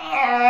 Ah!